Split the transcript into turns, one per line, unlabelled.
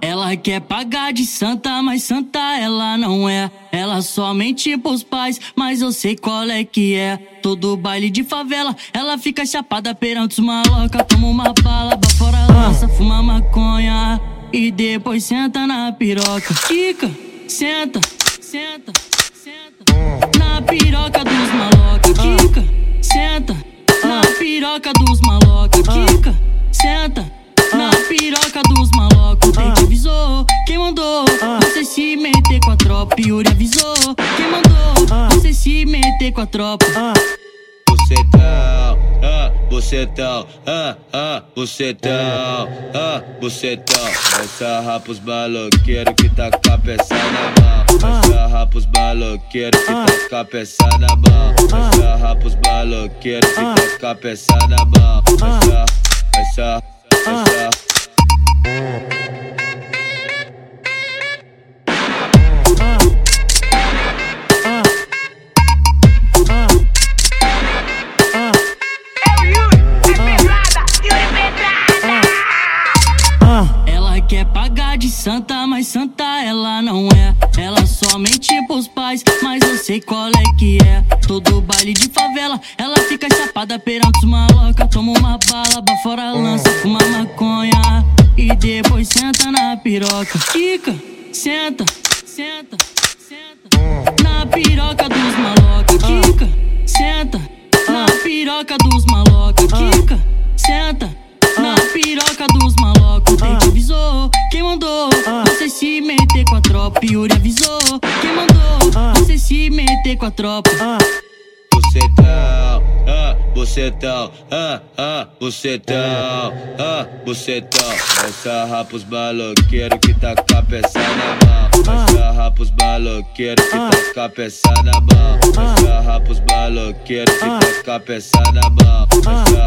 Ela quer pagar de santa, mas santa ela não é. Ela só mente pros pais, mas eu sei qual é que é. Todo baile de favela, ela fica chapada perante os maloca. Toma uma bala, fora a lança, fuma maconha. E depois senta na piroca. Fica, senta, senta, senta. Na piroca dos maloca. Fica, senta. Na piroca dos maloca. Fica, senta. Piroca dos malocos, quem te avisou? Quem mandou? Você se meter com a tropa, Yuri avisou. Quem mandou? Você se meter com a tropa.
Bucetão, ah, bucetão, ah, ah, bucetão, ah, bucetão. Vai sarrar pros maloqueiros que tá com a peça na mão. Vai sarrar pros maloqueiros que tá com a peça na mão. Vai sarrar pros maloqueiros que tá com a peça na mão. Vai sarrar, vai sarrar.
Ela quer pagar de santa, mas santa ela não é. Ela só mente pros pais, mas eu sei qual é que é. Todo baile de favela, ela fica chapada perante os maloca. Toma uma bala, bafora lança, fuma maconha. E depois senta na piroca. Fica, senta, senta, senta. Na piroca dos maloca. Fica, senta. Na piroca dos maloca. Fica, senta. Na piroca dos malocos, quem te avisou? Quem mandou? Você se meter com a tropa, Yuri avisou. Quem mandou? Você se meter com a tropa.
Bucetão, ah, bucetão, ah, ah, bucetão, ah, bucetão. Vai sarrar pros maloqueiros que tá com a peça na mão. Vai sarrar pros maloqueiros que tá com a peça na mão. Vai sarrar pros maloqueiros que tá com a peça na mão.